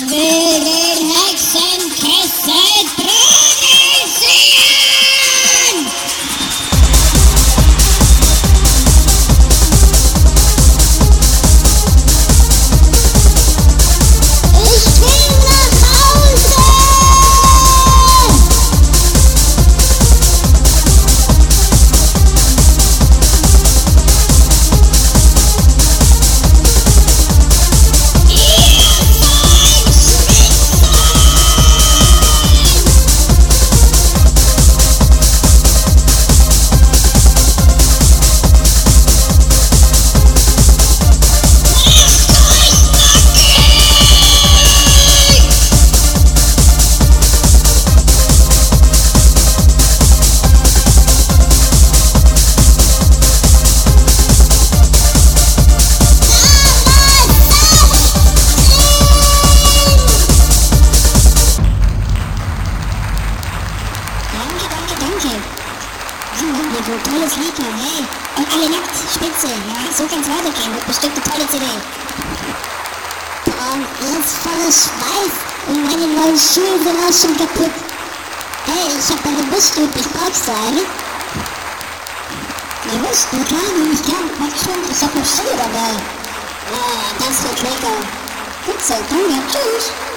Ich Nico, tolles Lied, hey. Und alle nackt, spitze, ja, so kann's weitergehen, wird bestimmt eine tolle CD. Boah, jetzt voller Schweiß und meine neuen Schuhe sind auch schon kaputt. Hey, ich hab eine Wurststube, ich brauch's so eine. Eine Wurst, na klar, nehm ich gern, mach schon, ich hab noch Schuhe dabei. Ah, das wird lecker. Gut so, danke, tschüss.